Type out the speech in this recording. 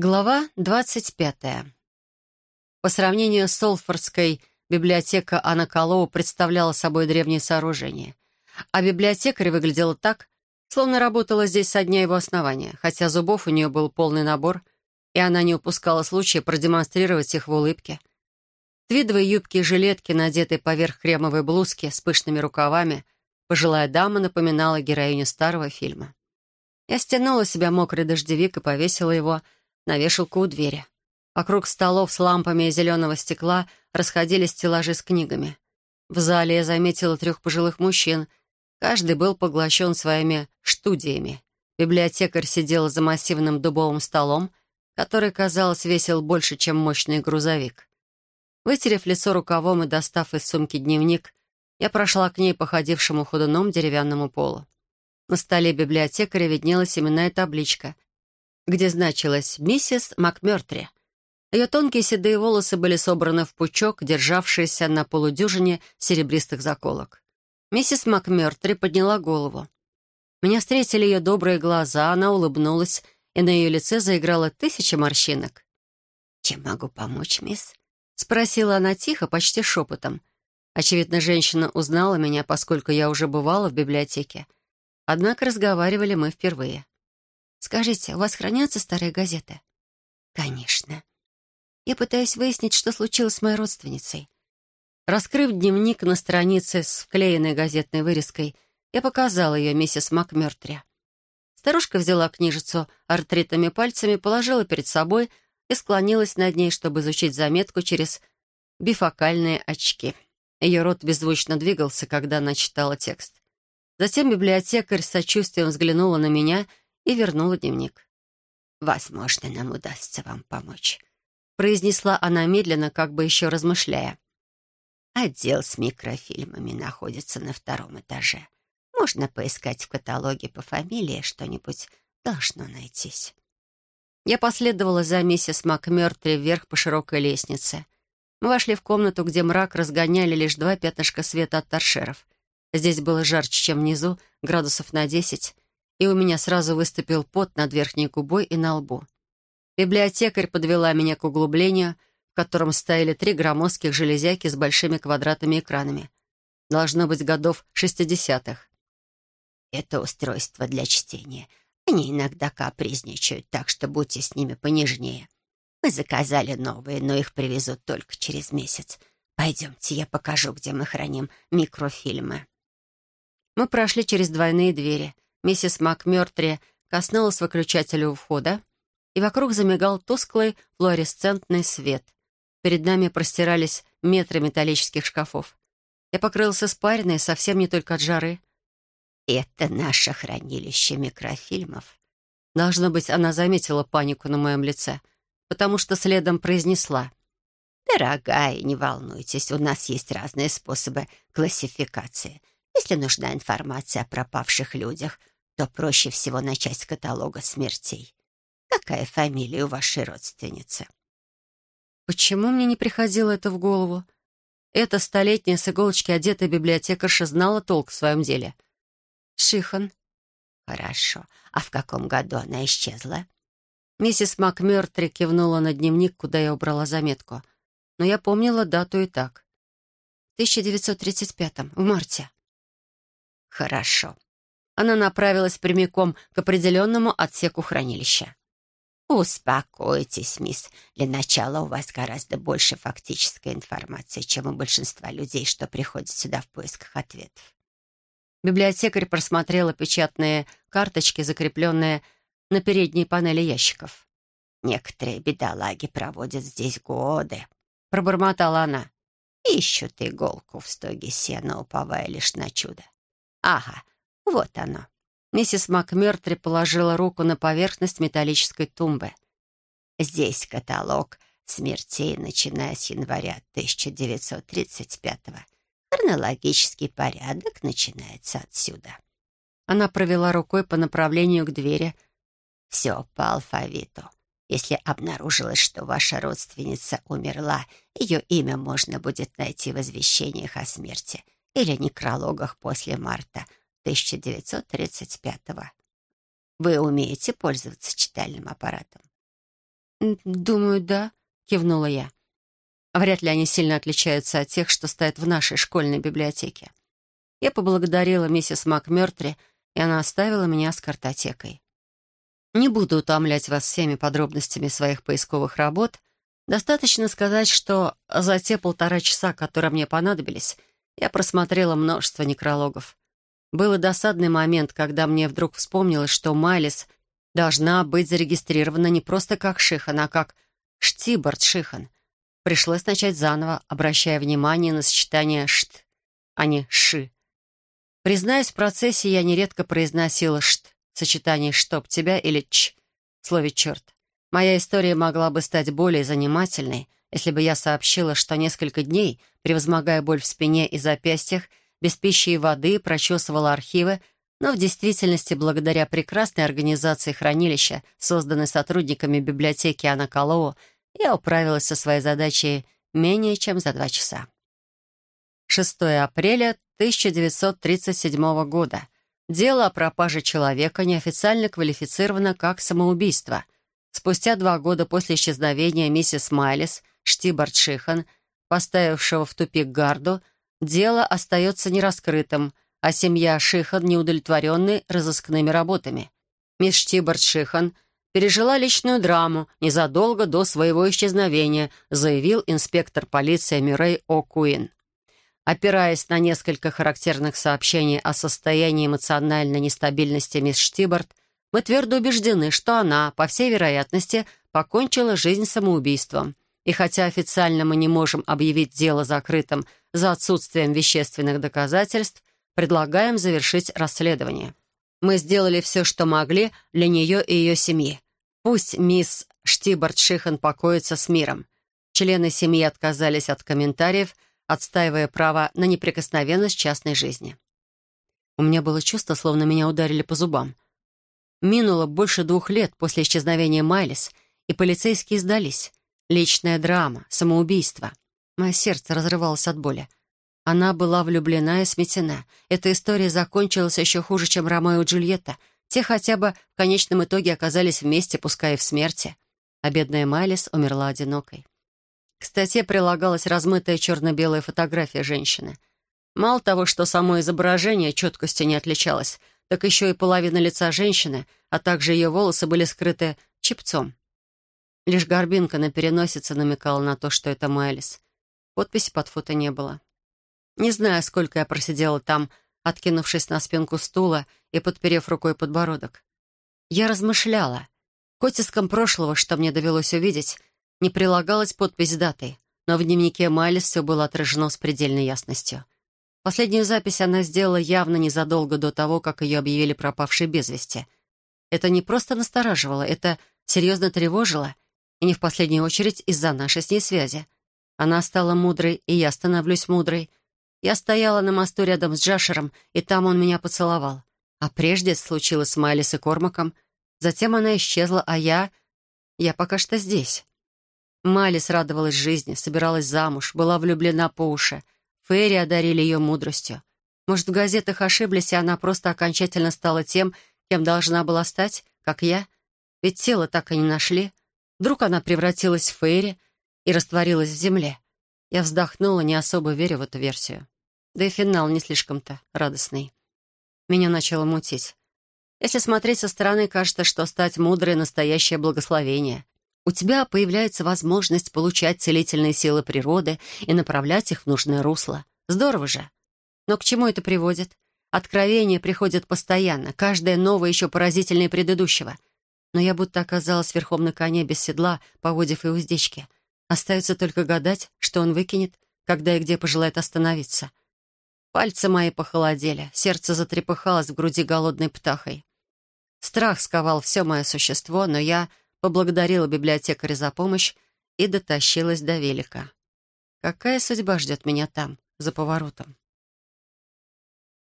Глава 25. По сравнению с Солфордской, библиотека Анна представляла собой древнее сооружение. А библиотекарь выглядела так, словно работала здесь со дня его основания, хотя зубов у нее был полный набор, и она не упускала случая продемонстрировать их в улыбке. Твидовые юбки и жилетки, надетые поверх кремовой блузки с пышными рукавами, пожилая дама напоминала героиню старого фильма. Я стянула себя мокрый дождевик и повесила его — на вешалку у двери. Вокруг столов с лампами из зеленого стекла расходились стеллажи с книгами. В зале я заметила трех пожилых мужчин. Каждый был поглощен своими студиями. Библиотекарь сидела за массивным дубовым столом, который, казалось, весил больше, чем мощный грузовик. Вытерев лицо рукавом и достав из сумки дневник, я прошла к ней по ходившему ходуном деревянному полу. На столе библиотекаря виднелась именная табличка — где значилось «Миссис МакМёртри». Ее тонкие седые волосы были собраны в пучок, державшийся на полудюжине серебристых заколок. Миссис МакМёртри подняла голову. Меня встретили ее добрые глаза, она улыбнулась, и на ее лице заиграла тысяча морщинок. «Чем могу помочь, мисс?» — спросила она тихо, почти шепотом. Очевидно, женщина узнала меня, поскольку я уже бывала в библиотеке. Однако разговаривали мы впервые. Скажите, у вас хранятся старые газеты? Конечно. Я пытаюсь выяснить, что случилось с моей родственницей. Раскрыв дневник на странице с вклеенной газетной вырезкой, я показала ее миссис МакМёртри. Старушка взяла книжицу артритами пальцами, положила перед собой и склонилась над ней, чтобы изучить заметку через бифокальные очки. Ее рот беззвучно двигался, когда она читала текст. Затем библиотекарь с сочувствием взглянула на меня и вернула дневник. «Возможно, нам удастся вам помочь», — произнесла она медленно, как бы еще размышляя. «Отдел с микрофильмами находится на втором этаже. Можно поискать в каталоге по фамилии, что-нибудь должно найтись». Я последовала за миссис МакМёртри вверх по широкой лестнице. Мы вошли в комнату, где мрак разгоняли лишь два пятнышка света от торшеров. Здесь было жарче, чем внизу, градусов на десять, и у меня сразу выступил пот над верхней губой и на лбу. Библиотекарь подвела меня к углублению, в котором стояли три громоздких железяки с большими квадратными экранами. Должно быть годов шестидесятых. «Это устройство для чтения. Они иногда капризничают, так что будьте с ними понежнее. Мы заказали новые, но их привезут только через месяц. Пойдемте, я покажу, где мы храним микрофильмы». Мы прошли через двойные двери — Миссис МакМёртри коснулась выключателя у входа, и вокруг замигал тусклый флуоресцентный свет. Перед нами простирались метры металлических шкафов. Я покрылся испариной совсем не только от жары. «Это наше хранилище микрофильмов». Должно быть, она заметила панику на моем лице, потому что следом произнесла. «Дорогая, не волнуйтесь, у нас есть разные способы классификации. Если нужна информация о пропавших людях, то проще всего начать с каталога смертей. Какая фамилия у вашей родственницы?» Почему мне не приходило это в голову? Эта столетняя с иголочки одетая библиотекарша знала толк в своем деле. Шихан. Хорошо. А в каком году она исчезла? Миссис МакМёртри кивнула на дневник, куда я убрала заметку. Но я помнила дату и так. В 1935-м, в марте. Хорошо. Она направилась прямиком к определенному отсеку хранилища. «Успокойтесь, мисс. Для начала у вас гораздо больше фактической информации, чем у большинства людей, что приходят сюда в поисках ответов». Библиотекарь просмотрела печатные карточки, закрепленные на передней панели ящиков. «Некоторые бедолаги проводят здесь годы», — пробормотала она. «Ищут иголку в стоге сена, уповая лишь на чудо. Ага, вот оно. Миссис МакМёртри положила руку на поверхность металлической тумбы. Здесь каталог смертей, начиная с января 1935-го. Хронологический порядок начинается отсюда. Она провела рукой по направлению к двери. Все по алфавиту. Если обнаружилось, что ваша родственница умерла, ее имя можно будет найти в извещениях о смерти — или некрологах после марта 1935-го. Вы умеете пользоваться читальным аппаратом? «Думаю, да», — кивнула я. Вряд ли они сильно отличаются от тех, что стоят в нашей школьной библиотеке. Я поблагодарила миссис МакМёртри, и она оставила меня с картотекой. Не буду утомлять вас всеми подробностями своих поисковых работ. Достаточно сказать, что за те полтора часа, которые мне понадобились, я просмотрела множество некрологов. Был и досадный момент, когда мне вдруг вспомнилось, что Майлис должна быть зарегистрирована не просто как Шихан, а как Штибард Шихан. Пришлось начать заново, обращая внимание на сочетание «шт», а не «ши». Признаюсь, в процессе я нередко произносила «шт» в сочетании «чтоб тебя» или «ч» в слове «черт». Моя история могла бы стать более занимательной, если бы я сообщила, что несколько дней, превозмогая боль в спине и запястьях, без пищи и воды прочесывала архивы, но в действительности, благодаря прекрасной организации хранилища, созданной сотрудниками библиотеки Анна Калоу, я управилась со своей задачей менее чем за два часа. 6 апреля 1937 года. Дело о пропаже человека неофициально квалифицировано как самоубийство. Спустя два года после исчезновения миссис Майлис, Штибард Шихан, поставившего в тупик гарду, дело остается нераскрытым, а семья Шихан неудовлетворенной разыскными работами. Мисс Штибард Шихан пережила личную драму незадолго до своего исчезновения, заявил инспектор полиции Мюррей О'Куин. Опираясь на несколько характерных сообщений о состоянии эмоциональной нестабильности мисс Штибард, мы твердо убеждены, что она, по всей вероятности, покончила жизнь самоубийством. И хотя официально мы не можем объявить дело закрытым за отсутствием вещественных доказательств, предлагаем завершить расследование. Мы сделали все, что могли для нее и ее семьи. Пусть мисс Штибард-Шихан покоится с миром. Члены семьи отказались от комментариев – отстаивая право на неприкосновенность частной жизни. У меня было чувство, словно меня ударили по зубам. Минуло больше двух лет после исчезновения Майлис, и полицейские сдались. Личная драма, самоубийство. Мое сердце разрывалось от боли. Она была влюблена и сметена. Эта история закончилась еще хуже, чем Ромео и Джульетта. Те хотя бы в конечном итоге оказались вместе, пускай и в смерти. А бедная Майлис умерла одинокой. К статье прилагалась размытая черно-белая фотография женщины. Мало того, что само изображение четкостью не отличалось, так еще и половина лица женщины, а также ее волосы были скрыты чепцом. Лишь горбинка на переносице намекала на то, что это Майлис. Подписи под фото не было. Не знаю, сколько я просидела там, откинувшись на спинку стула и подперев рукой подбородок. Я размышляла. К оттискам прошлого, что мне довелось увидеть, не прилагалась подпись датой, но в дневнике Майлис все было отражено с предельной ясностью. Последнюю запись она сделала явно незадолго до того, как ее объявили пропавшей без вести. Это не просто настораживало, это серьезно тревожило, и не в последнюю очередь из-за нашей с ней связи. Она стала мудрой, и я становлюсь мудрой. Я стояла на мосту рядом с Джашером, и там он меня поцеловал. А прежде случилось с Майлис и Кормаком. Затем она исчезла, а я... Я пока что здесь. Малис радовалась жизни, собиралась замуж, была влюблена по уши. Фейри одарили ее мудростью. Может, в газетах ошиблись, и она просто окончательно стала тем, кем должна была стать, как я? Ведь тело так и не нашли. Вдруг она превратилась в Фейри и растворилась в земле. Я вздохнула, не особо веря в эту версию. Да и финал не слишком-то радостный. Меня начало мутить. Если смотреть со стороны, кажется, что стать мудрой — настоящее благословение у тебя появляется возможность получать целительные силы природы и направлять их в нужное русло. Здорово же. Но к чему это приводит? Откровения приходят постоянно, каждое новое еще поразительнее предыдущего. Но я будто оказалась верхом на коне без седла, поводив и уздечки. Остается только гадать, что он выкинет, когда и где пожелает остановиться. Пальцы мои похолодели, сердце затрепыхалось в груди голодной птахой. Страх сковал все мое существо, но я поблагодарила библиотекаря за помощь и дотащилась до велика. Какая судьба ждет меня там, за поворотом?